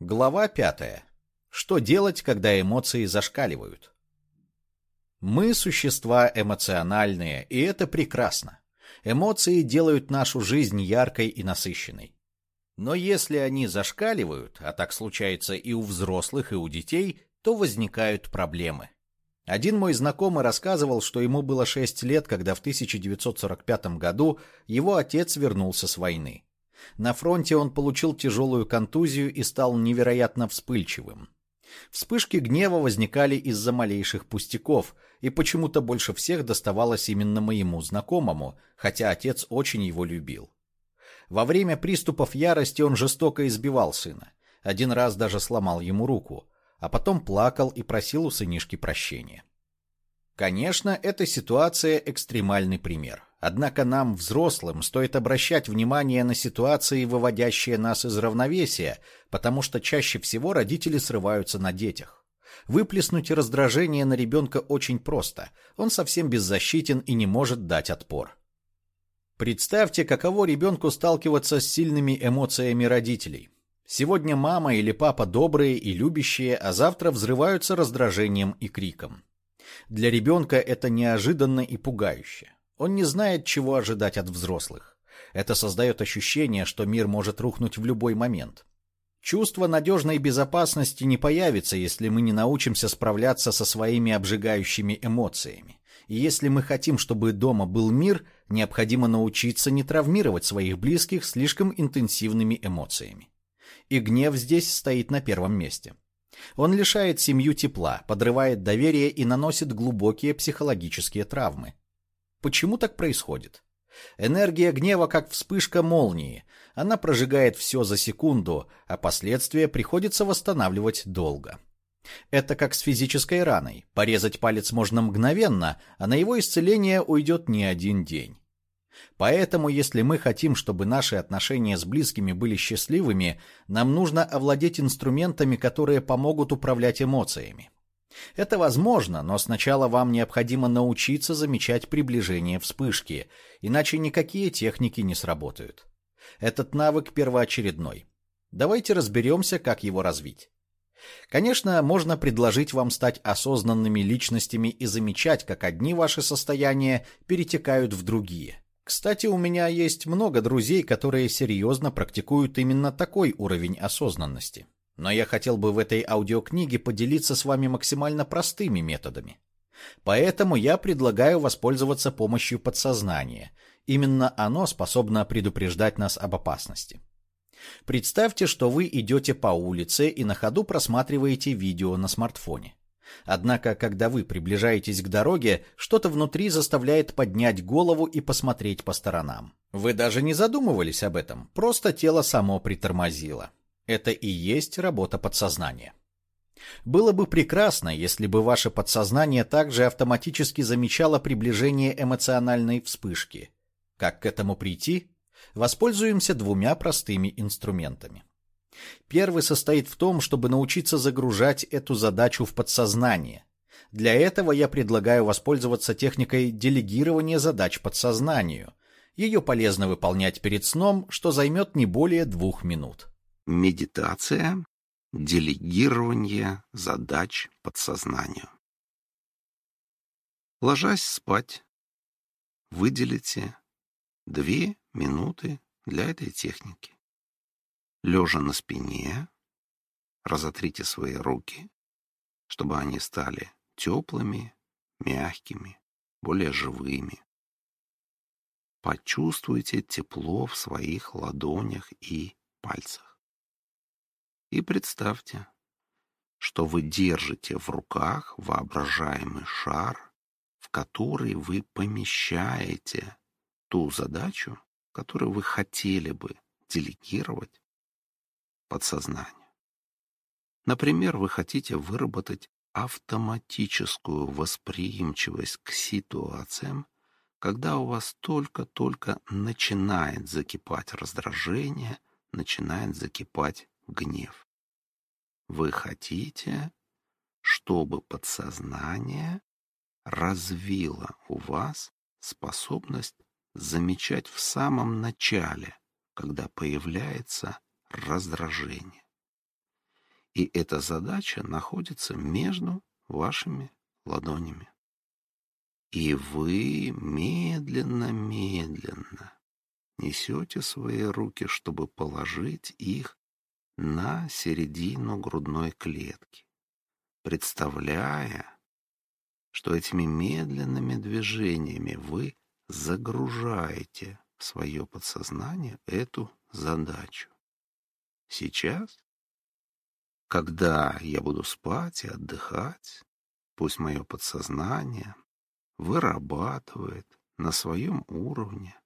Глава пятая. Что делать, когда эмоции зашкаливают? Мы существа эмоциональные, и это прекрасно. Эмоции делают нашу жизнь яркой и насыщенной. Но если они зашкаливают, а так случается и у взрослых, и у детей, то возникают проблемы. Один мой знакомый рассказывал, что ему было 6 лет, когда в 1945 году его отец вернулся с войны. На фронте он получил тяжелую контузию и стал невероятно вспыльчивым. Вспышки гнева возникали из-за малейших пустяков, и почему-то больше всех доставалось именно моему знакомому, хотя отец очень его любил. Во время приступов ярости он жестоко избивал сына. Один раз даже сломал ему руку, а потом плакал и просил у сынишки прощения. Конечно, эта ситуация экстремальный пример. Однако нам, взрослым, стоит обращать внимание на ситуации, выводящие нас из равновесия, потому что чаще всего родители срываются на детях. Выплеснуть раздражение на ребенка очень просто. Он совсем беззащитен и не может дать отпор. Представьте, каково ребенку сталкиваться с сильными эмоциями родителей. Сегодня мама или папа добрые и любящие, а завтра взрываются раздражением и криком. Для ребенка это неожиданно и пугающе. Он не знает, чего ожидать от взрослых. Это создает ощущение, что мир может рухнуть в любой момент. Чувство надежной безопасности не появится, если мы не научимся справляться со своими обжигающими эмоциями. И если мы хотим, чтобы дома был мир, необходимо научиться не травмировать своих близких слишком интенсивными эмоциями. И гнев здесь стоит на первом месте. Он лишает семью тепла, подрывает доверие и наносит глубокие психологические травмы. Почему так происходит? Энергия гнева как вспышка молнии. Она прожигает все за секунду, а последствия приходится восстанавливать долго. Это как с физической раной. Порезать палец можно мгновенно, а на его исцеление уйдет не один день. Поэтому, если мы хотим, чтобы наши отношения с близкими были счастливыми, нам нужно овладеть инструментами, которые помогут управлять эмоциями. Это возможно, но сначала вам необходимо научиться замечать приближение вспышки, иначе никакие техники не сработают. Этот навык первоочередной. Давайте разберемся, как его развить. Конечно, можно предложить вам стать осознанными личностями и замечать, как одни ваши состояния перетекают в другие. Кстати, у меня есть много друзей, которые серьезно практикуют именно такой уровень осознанности. Но я хотел бы в этой аудиокниге поделиться с вами максимально простыми методами. Поэтому я предлагаю воспользоваться помощью подсознания. Именно оно способно предупреждать нас об опасности. Представьте, что вы идете по улице и на ходу просматриваете видео на смартфоне. Однако, когда вы приближаетесь к дороге, что-то внутри заставляет поднять голову и посмотреть по сторонам. Вы даже не задумывались об этом, просто тело само притормозило. Это и есть работа подсознания. Было бы прекрасно, если бы ваше подсознание также автоматически замечало приближение эмоциональной вспышки. Как к этому прийти? Воспользуемся двумя простыми инструментами. Первый состоит в том, чтобы научиться загружать эту задачу в подсознание. Для этого я предлагаю воспользоваться техникой делегирования задач подсознанию. Ее полезно выполнять перед сном, что займет не более двух минут медитация, делегирование задач подсознанию. Ложась спать, выделите две минуты для этой техники. Лежа на спине, разотрите свои руки, чтобы они стали теплыми, мягкими, более живыми. Почувствуйте тепло в своих ладонях и пальцах. И представьте, что вы держите в руках воображаемый шар, в который вы помещаете ту задачу, которую вы хотели бы делегировать подсознанию. Например, вы хотите выработать автоматическую восприимчивость к ситуациям, когда у вас только-только начинает закипать раздражение, начинает закипать гнев. Вы хотите, чтобы подсознание развило у вас способность замечать в самом начале, когда появляется раздражение. И эта задача находится между вашими ладонями. И вы медленно-медленно несете свои руки, чтобы положить их на середину грудной клетки, представляя, что этими медленными движениями вы загружаете в свое подсознание эту задачу. Сейчас, когда я буду спать и отдыхать, пусть мое подсознание вырабатывает на своем уровне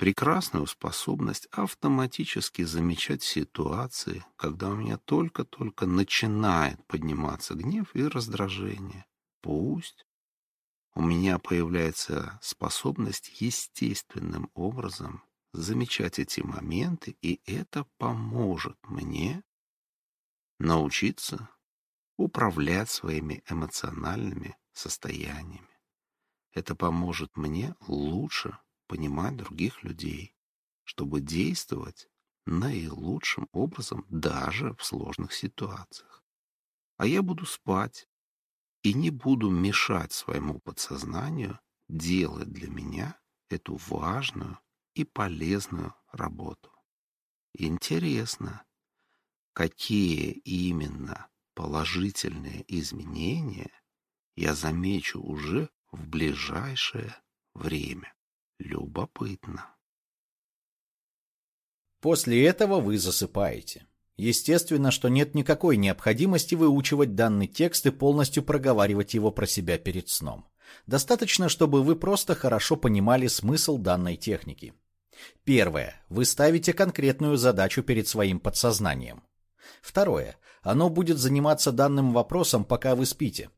прекрасную способность автоматически замечать ситуации, когда у меня только-только начинает подниматься гнев и раздражение. Пусть у меня появляется способность естественным образом замечать эти моменты, и это поможет мне научиться управлять своими эмоциональными состояниями. Это поможет мне лучше понимать других людей, чтобы действовать наилучшим образом даже в сложных ситуациях. А я буду спать и не буду мешать своему подсознанию делать для меня эту важную и полезную работу. Интересно, какие именно положительные изменения я замечу уже в ближайшее время. Любопытно. После этого вы засыпаете. Естественно, что нет никакой необходимости выучивать данный текст и полностью проговаривать его про себя перед сном. Достаточно, чтобы вы просто хорошо понимали смысл данной техники. Первое. Вы ставите конкретную задачу перед своим подсознанием. Второе. Оно будет заниматься данным вопросом, пока вы спите.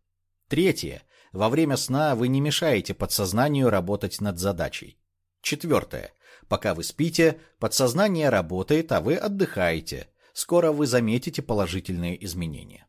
Третье. Во время сна вы не мешаете подсознанию работать над задачей. Четвертое. Пока вы спите, подсознание работает, а вы отдыхаете скоро вы заметите положительные изменения.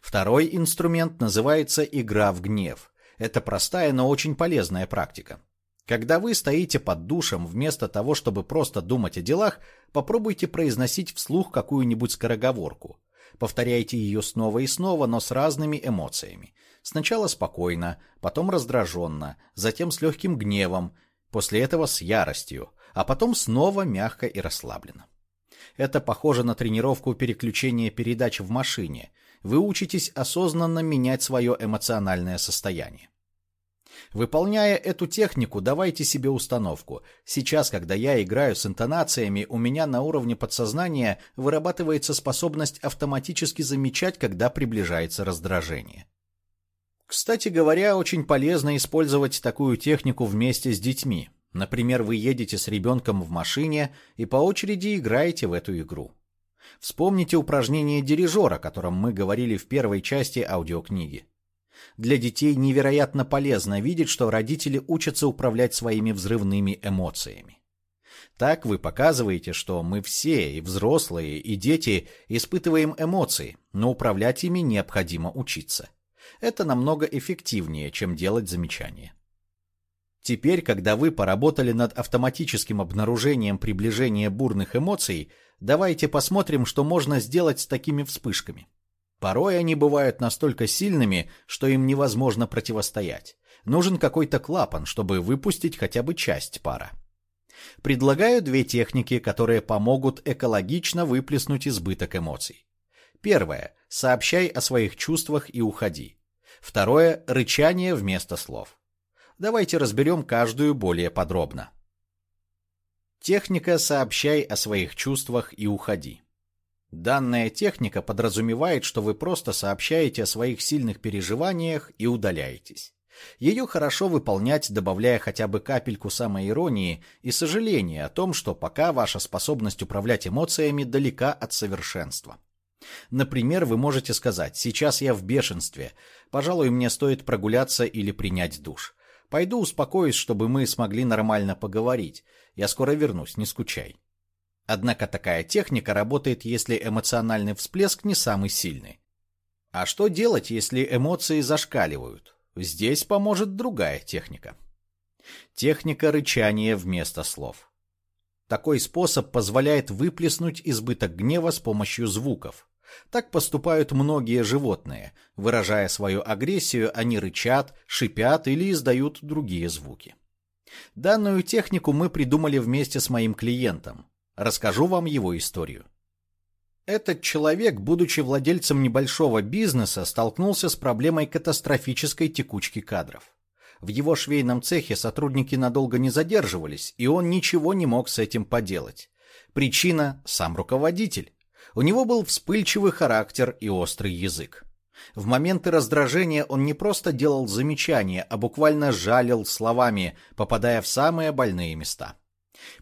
Второй инструмент называется игра в гнев. Это простая, но очень полезная практика. Когда вы стоите под душем, вместо того, чтобы просто думать о делах, попробуйте произносить вслух какую-нибудь скороговорку. Повторяйте ее снова и снова, но с разными эмоциями. Сначала спокойно, потом раздраженно, затем с легким гневом, после этого с яростью, а потом снова мягко и расслабленно. Это похоже на тренировку переключения передач в машине. Вы учитесь осознанно менять свое эмоциональное состояние. Выполняя эту технику, давайте себе установку. Сейчас, когда я играю с интонациями, у меня на уровне подсознания вырабатывается способность автоматически замечать, когда приближается раздражение. Кстати говоря, очень полезно использовать такую технику вместе с детьми. Например, вы едете с ребенком в машине и по очереди играете в эту игру. Вспомните упражнение дирижера, о котором мы говорили в первой части аудиокниги. Для детей невероятно полезно видеть, что родители учатся управлять своими взрывными эмоциями. Так вы показываете, что мы все, и взрослые, и дети, испытываем эмоции, но управлять ими необходимо учиться. Это намного эффективнее, чем делать замечания. Теперь, когда вы поработали над автоматическим обнаружением приближения бурных эмоций, давайте посмотрим, что можно сделать с такими вспышками. Порой они бывают настолько сильными, что им невозможно противостоять. Нужен какой-то клапан, чтобы выпустить хотя бы часть пара. Предлагаю две техники, которые помогут экологично выплеснуть избыток эмоций. Первое – сообщай о своих чувствах и уходи. Второе – рычание вместо слов. Давайте разберем каждую более подробно. Техника «сообщай о своих чувствах и уходи». Данная техника подразумевает, что вы просто сообщаете о своих сильных переживаниях и удаляетесь. Ее хорошо выполнять, добавляя хотя бы капельку самоиронии и сожаления о том, что пока ваша способность управлять эмоциями далека от совершенства. Например, вы можете сказать «сейчас я в бешенстве, пожалуй, мне стоит прогуляться или принять душ». Пойду успокоюсь, чтобы мы смогли нормально поговорить. Я скоро вернусь, не скучай. Однако такая техника работает, если эмоциональный всплеск не самый сильный. А что делать, если эмоции зашкаливают? Здесь поможет другая техника. Техника рычания вместо слов. Такой способ позволяет выплеснуть избыток гнева с помощью звуков. Так поступают многие животные. Выражая свою агрессию, они рычат, шипят или издают другие звуки. Данную технику мы придумали вместе с моим клиентом. Расскажу вам его историю. Этот человек, будучи владельцем небольшого бизнеса, столкнулся с проблемой катастрофической текучки кадров. В его швейном цехе сотрудники надолго не задерживались, и он ничего не мог с этим поделать. Причина – сам руководитель. У него был вспыльчивый характер и острый язык. В моменты раздражения он не просто делал замечания, а буквально жалил словами, попадая в самые больные места.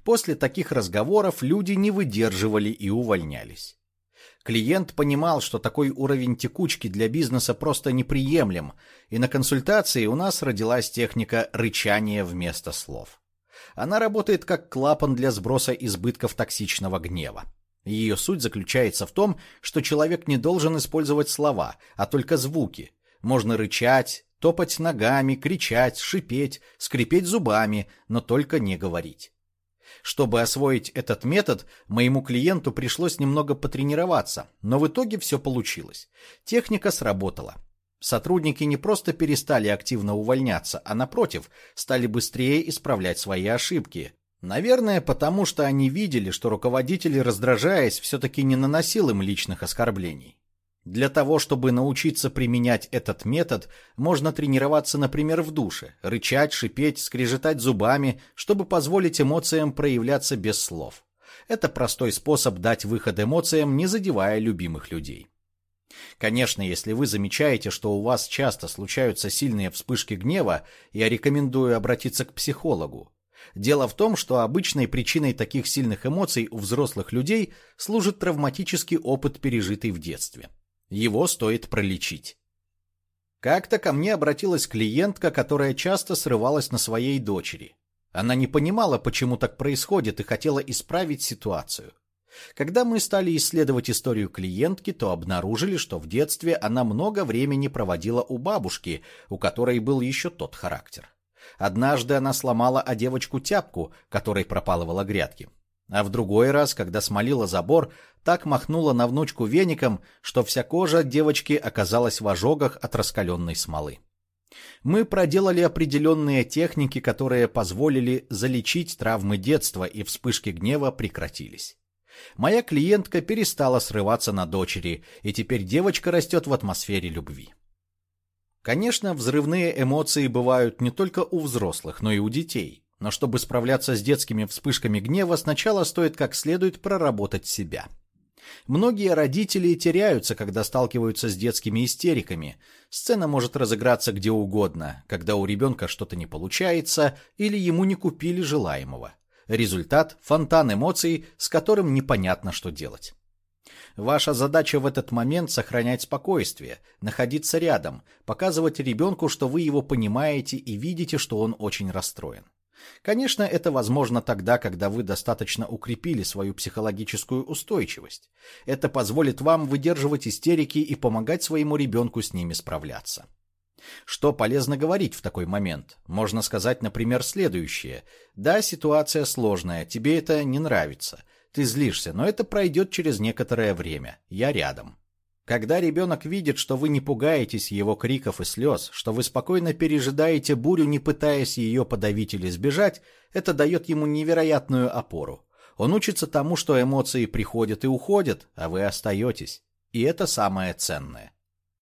После таких разговоров люди не выдерживали и увольнялись. Клиент понимал, что такой уровень текучки для бизнеса просто неприемлем, и на консультации у нас родилась техника рычания вместо слов. Она работает как клапан для сброса избытков токсичного гнева. Ее суть заключается в том, что человек не должен использовать слова, а только звуки. Можно рычать, топать ногами, кричать, шипеть, скрипеть зубами, но только не говорить. Чтобы освоить этот метод, моему клиенту пришлось немного потренироваться, но в итоге все получилось. Техника сработала. Сотрудники не просто перестали активно увольняться, а напротив, стали быстрее исправлять свои ошибки. Наверное, потому что они видели, что руководитель, раздражаясь, все-таки не наносил им личных оскорблений. Для того, чтобы научиться применять этот метод, можно тренироваться, например, в душе, рычать, шипеть, скрежетать зубами, чтобы позволить эмоциям проявляться без слов. Это простой способ дать выход эмоциям, не задевая любимых людей. Конечно, если вы замечаете, что у вас часто случаются сильные вспышки гнева, я рекомендую обратиться к психологу. Дело в том, что обычной причиной таких сильных эмоций у взрослых людей служит травматический опыт, пережитый в детстве. Его стоит пролечить. Как-то ко мне обратилась клиентка, которая часто срывалась на своей дочери. Она не понимала, почему так происходит, и хотела исправить ситуацию. Когда мы стали исследовать историю клиентки, то обнаружили, что в детстве она много времени проводила у бабушки, у которой был еще тот характер. Однажды она сломала о девочку тяпку, которой пропалывала грядки. А в другой раз, когда смолила забор, так махнула на внучку веником, что вся кожа девочки оказалась в ожогах от раскаленной смолы. Мы проделали определенные техники, которые позволили залечить травмы детства, и вспышки гнева прекратились. Моя клиентка перестала срываться на дочери, и теперь девочка растет в атмосфере любви. Конечно, взрывные эмоции бывают не только у взрослых, но и у детей. Но чтобы справляться с детскими вспышками гнева, сначала стоит как следует проработать себя. Многие родители теряются, когда сталкиваются с детскими истериками. Сцена может разыграться где угодно, когда у ребенка что-то не получается или ему не купили желаемого. Результат – фонтан эмоций, с которым непонятно, что делать. Ваша задача в этот момент сохранять спокойствие, находиться рядом, показывать ребенку, что вы его понимаете и видите, что он очень расстроен. Конечно, это возможно тогда, когда вы достаточно укрепили свою психологическую устойчивость. Это позволит вам выдерживать истерики и помогать своему ребенку с ними справляться. Что полезно говорить в такой момент? Можно сказать, например, следующее. Да, ситуация сложная, тебе это не нравится. Ты злишься, но это пройдет через некоторое время. Я рядом. Когда ребенок видит, что вы не пугаетесь его криков и слез, что вы спокойно пережидаете бурю, не пытаясь ее подавить или сбежать, это дает ему невероятную опору. Он учится тому, что эмоции приходят и уходят, а вы остаетесь. И это самое ценное.